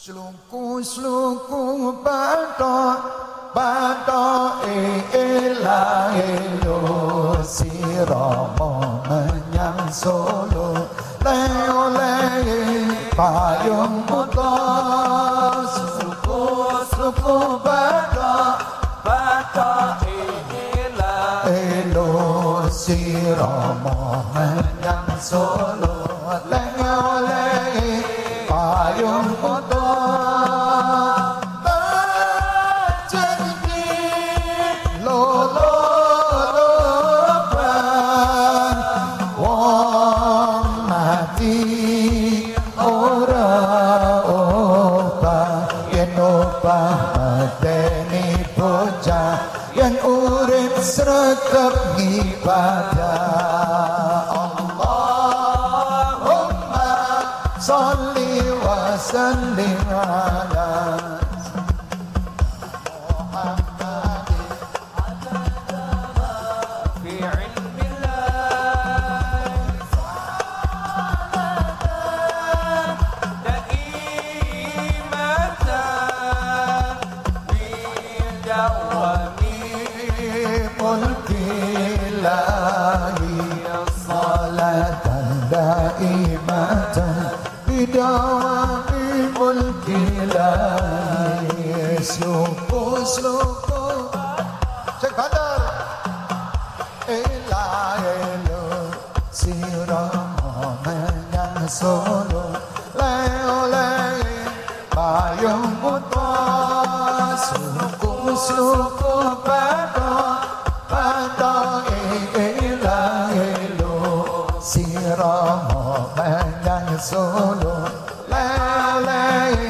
Sluku-sluku la e lo si romo menyang solo leo le payung mutos sluku-sluku la e lo si romo menyang solo leo le اللهم صل وسلم على Dileyiz Slow, slow, Çek bandar Ela elo Sira Momengen solo Leo lei Bayon butwa Suku suku Bando Bando Ela elo Sira Momengen solo Leo lei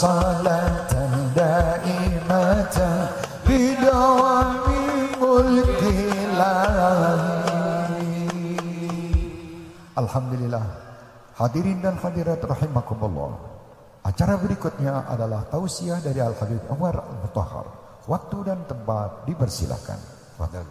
صلاة دائمة بدوام ملك Alhamdulillah. Hadirin dan hadirat rahimakumullah. Acara berikutnya adalah tausiah dari Al-Habib Umar Al-Mutahhar. Waktu dan tempat dipersilakan. Fadal